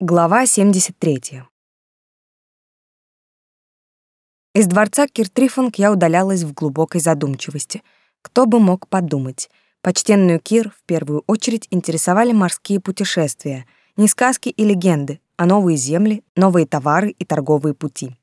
Глава 73. Из дворца Киртрифонг я удалялась в глубокой задумчивости. Кто бы мог подумать? Почтенную Кир в первую очередь интересовали морские путешествия, не сказки и легенды, а новые земли, новые товары и торговые пути.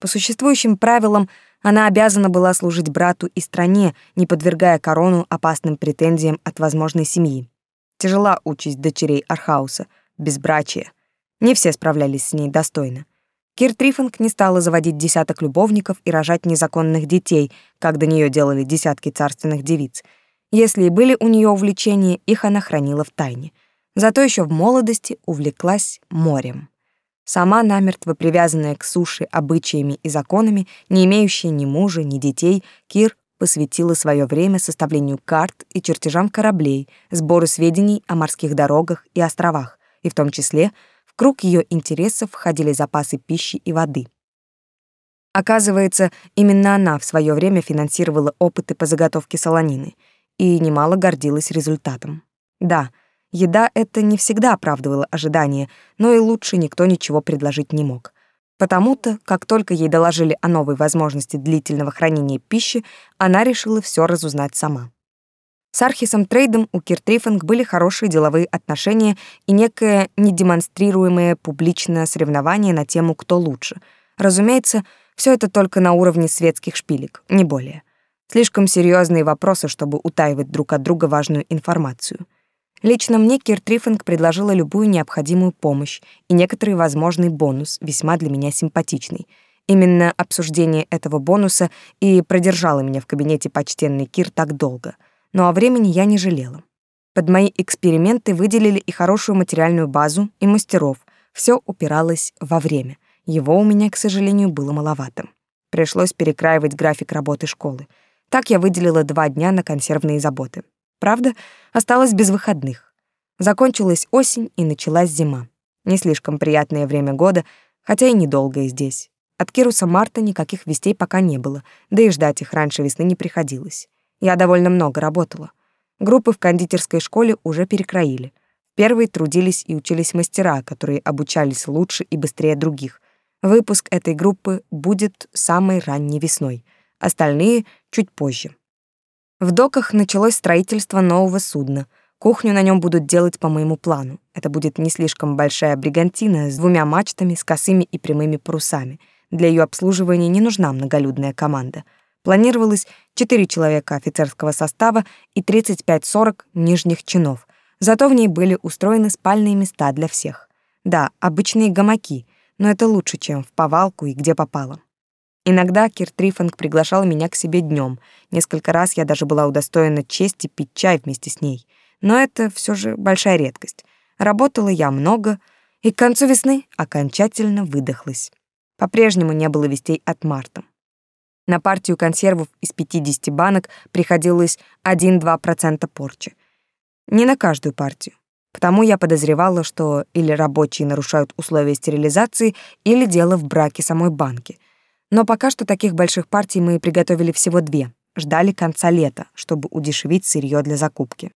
По существующим правилам она обязана была служить брату и стране, не подвергая корону опасным претензиям от возможной семьи. Тяжела участь дочерей Архауса, безбрачие — не все справлялись с ней достойно. Кир Трифинг не стала заводить десяток любовников и рожать незаконных детей, как до нее делали десятки царственных девиц. Если и были у нее увлечения, их она хранила в тайне. Зато еще в молодости увлеклась морем. Сама намертво привязанная к суше обычаями и законами, не имеющая ни мужа, ни детей, Кир посвятила свое время составлению карт и чертежам кораблей, сбору сведений о морских дорогах и островах, и в том числе — круг ее интересов входили запасы пищи и воды. Оказывается, именно она в свое время финансировала опыты по заготовке солонины и немало гордилась результатом. Да, еда это не всегда оправдывала ожидания, но и лучше никто ничего предложить не мог. Потому-то, как только ей доложили о новой возможности длительного хранения пищи, она решила все разузнать сама. С Архисом Трейдом у Киртрифинг были хорошие деловые отношения и некое недемонстрируемое публичное соревнование на тему «кто лучше». Разумеется, все это только на уровне светских шпилек, не более. Слишком серьезные вопросы, чтобы утаивать друг от друга важную информацию. Лично мне Киртрифинг предложила любую необходимую помощь и некоторый возможный бонус, весьма для меня симпатичный. Именно обсуждение этого бонуса и продержало меня в кабинете почтенный Кир так долго — но о времени я не жалела. Под мои эксперименты выделили и хорошую материальную базу, и мастеров. Все упиралось во время. Его у меня, к сожалению, было маловато. Пришлось перекраивать график работы школы. Так я выделила два дня на консервные заботы. Правда, осталось без выходных. Закончилась осень и началась зима. Не слишком приятное время года, хотя и недолгое здесь. От Кируса Марта никаких вестей пока не было, да и ждать их раньше весны не приходилось. Я довольно много работала. Группы в кондитерской школе уже перекроили. Первые трудились и учились мастера, которые обучались лучше и быстрее других. Выпуск этой группы будет самой ранней весной, остальные — чуть позже. В доках началось строительство нового судна. Кухню на нем будут делать по моему плану. Это будет не слишком большая бригантина с двумя мачтами, с косыми и прямыми парусами. Для ее обслуживания не нужна многолюдная команда — Планировалось 4 человека офицерского состава и 35-40 нижних чинов. Зато в ней были устроены спальные места для всех. Да, обычные гамаки, но это лучше, чем в повалку и где попало. Иногда Кир Трифанг приглашал меня к себе днем. Несколько раз я даже была удостоена чести пить чай вместе с ней. Но это все же большая редкость. Работала я много, и к концу весны окончательно выдохлась. По-прежнему не было вестей от Марта. На партию консервов из 50 банок приходилось 1-2% порчи. Не на каждую партию. Потому я подозревала, что или рабочие нарушают условия стерилизации, или дело в браке самой банки. Но пока что таких больших партий мы приготовили всего две. Ждали конца лета, чтобы удешевить сырье для закупки.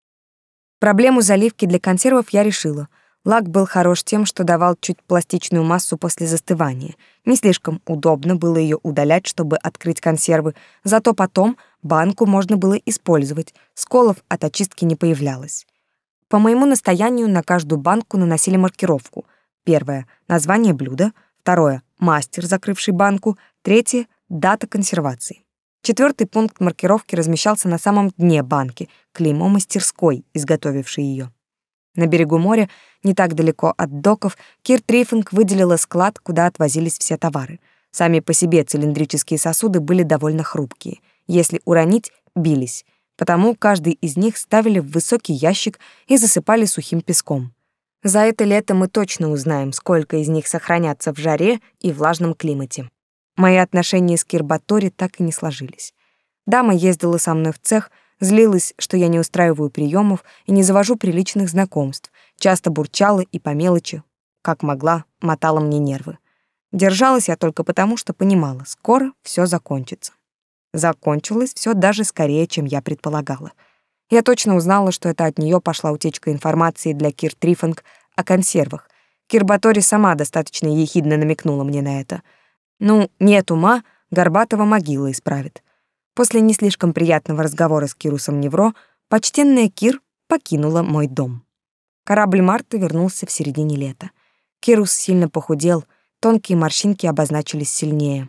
Проблему заливки для консервов я решила — Лак был хорош тем, что давал чуть пластичную массу после застывания. Не слишком удобно было ее удалять, чтобы открыть консервы, зато потом банку можно было использовать, сколов от очистки не появлялось. По моему настоянию на каждую банку наносили маркировку. Первое — название блюда, второе — мастер, закрывший банку, третье — дата консервации. Четвертый пункт маркировки размещался на самом дне банки, клеймо мастерской, изготовившей ее. На берегу моря, не так далеко от доков, Кир Трифинг выделила склад, куда отвозились все товары. Сами по себе цилиндрические сосуды были довольно хрупкие. Если уронить, бились. Потому каждый из них ставили в высокий ящик и засыпали сухим песком. За это лето мы точно узнаем, сколько из них сохранятся в жаре и влажном климате. Мои отношения с Кирбатори так и не сложились. Дама ездила со мной в цех — Злилась, что я не устраиваю приемов и не завожу приличных знакомств, часто бурчала и по мелочи, как могла, мотала мне нервы. Держалась я только потому, что понимала, скоро все закончится. Закончилось все даже скорее, чем я предполагала. Я точно узнала, что это от нее пошла утечка информации для Кир Трифинг о консервах. Кирбатори сама достаточно ехидно намекнула мне на это. Ну, нет ума, Горбатого могила исправит. После не слишком приятного разговора с Кирусом Невро почтенная Кир покинула мой дом. Корабль Марты вернулся в середине лета. Кирус сильно похудел, тонкие морщинки обозначились сильнее.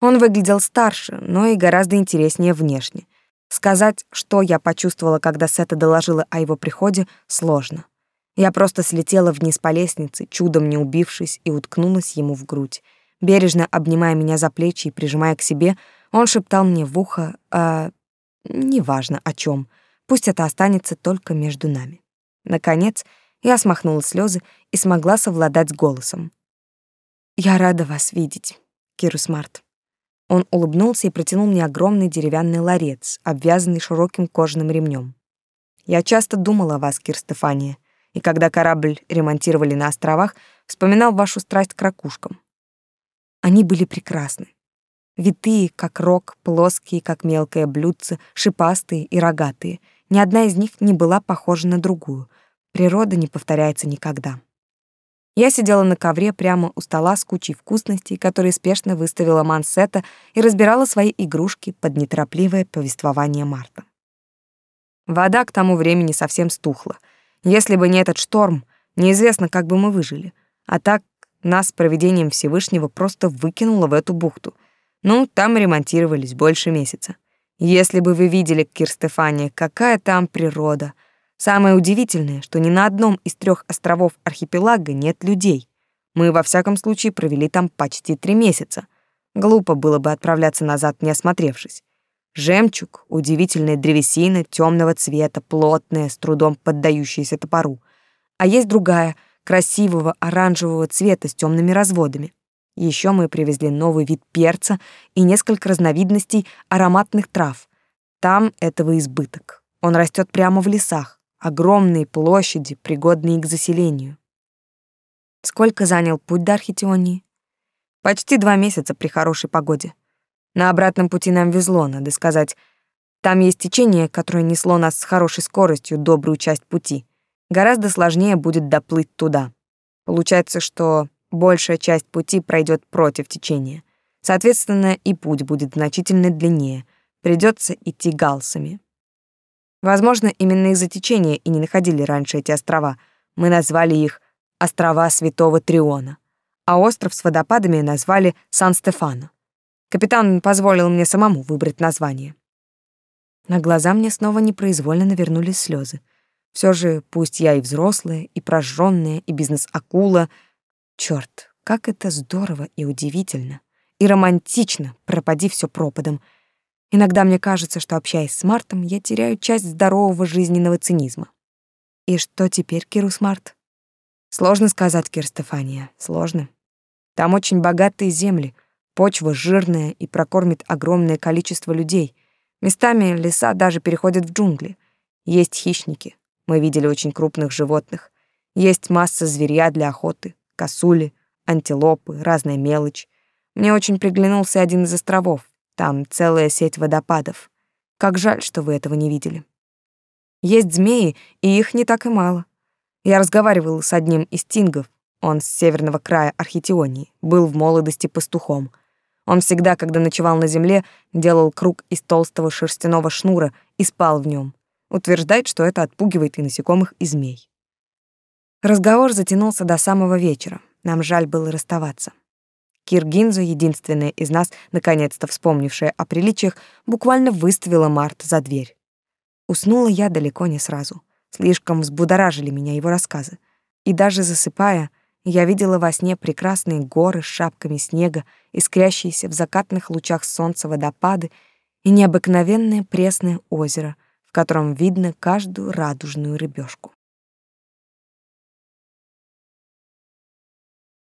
Он выглядел старше, но и гораздо интереснее внешне. Сказать, что я почувствовала, когда Сета доложила о его приходе, сложно. Я просто слетела вниз по лестнице, чудом не убившись, и уткнулась ему в грудь. Бережно обнимая меня за плечи и прижимая к себе, он шептал мне в ухо, а... неважно о чем. Пусть это останется только между нами. Наконец, я смахнула слезы и смогла совладать с голосом. «Я рада вас видеть, Кирус Март». Он улыбнулся и протянул мне огромный деревянный ларец, обвязанный широким кожаным ремнем. «Я часто думала о вас, Кир Стефания, и когда корабль ремонтировали на островах, вспоминал вашу страсть к ракушкам. Они были прекрасны. Витые, как рог, плоские, как мелкое блюдце, шипастые и рогатые. Ни одна из них не была похожа на другую. Природа не повторяется никогда. Я сидела на ковре прямо у стола с кучей вкусностей, которые спешно выставила Мансета и разбирала свои игрушки под неторопливое повествование Марта. Вода к тому времени совсем стухла. Если бы не этот шторм, неизвестно, как бы мы выжили. А так нас с проведением Всевышнего просто выкинуло в эту бухту. Ну, там ремонтировались больше месяца. Если бы вы видели, Кир Стефания, какая там природа. Самое удивительное, что ни на одном из трех островов архипелага нет людей. Мы, во всяком случае, провели там почти три месяца. Глупо было бы отправляться назад, не осмотревшись. Жемчуг, удивительная древесина темного цвета, плотная, с трудом поддающаяся топору. А есть другая — красивого оранжевого цвета с темными разводами. Еще мы привезли новый вид перца и несколько разновидностей ароматных трав. Там этого избыток. Он растет прямо в лесах, огромные площади, пригодные к заселению. Сколько занял путь до Архитионии? Почти два месяца при хорошей погоде. На обратном пути нам везло, надо сказать. Там есть течение, которое несло нас с хорошей скоростью добрую часть пути гораздо сложнее будет доплыть туда. Получается, что большая часть пути пройдет против течения. Соответственно, и путь будет значительно длиннее. Придется идти галсами. Возможно, именно из-за течения и не находили раньше эти острова. Мы назвали их «Острова Святого Триона», а остров с водопадами назвали Сан-Стефано. Капитан позволил мне самому выбрать название. На глаза мне снова непроизвольно навернулись слезы. Все же, пусть я и взрослая, и прожженная, и бизнес-акула, черт, как это здорово и удивительно, и романтично, пропади все пропадом. Иногда мне кажется, что, общаясь с Мартом, я теряю часть здорового жизненного цинизма. И что теперь, Кирус Март? Сложно сказать, Кир Стефания, сложно. Там очень богатые земли, почва жирная и прокормит огромное количество людей. Местами леса даже переходят в джунгли. Есть хищники, мы видели очень крупных животных. Есть масса зверя для охоты, косули, антилопы, разная мелочь. Мне очень приглянулся один из островов. Там целая сеть водопадов. Как жаль, что вы этого не видели. Есть змеи, и их не так и мало. Я разговаривал с одним из тингов, он с северного края Архитионии, был в молодости пастухом. Он всегда, когда ночевал на земле, делал круг из толстого шерстяного шнура и спал в нем. Утверждает, что это отпугивает и насекомых, и змей. Разговор затянулся до самого вечера. Нам жаль было расставаться. Киргинза, единственная из нас, наконец-то вспомнившая о приличиях, буквально выставила Март за дверь. Уснула я далеко не сразу. Слишком взбудоражили меня его рассказы. И даже засыпая, я видела во сне прекрасные горы с шапками снега, искрящиеся в закатных лучах солнца водопады и необыкновенное пресное озеро — в котором видно каждую радужную рыбешку.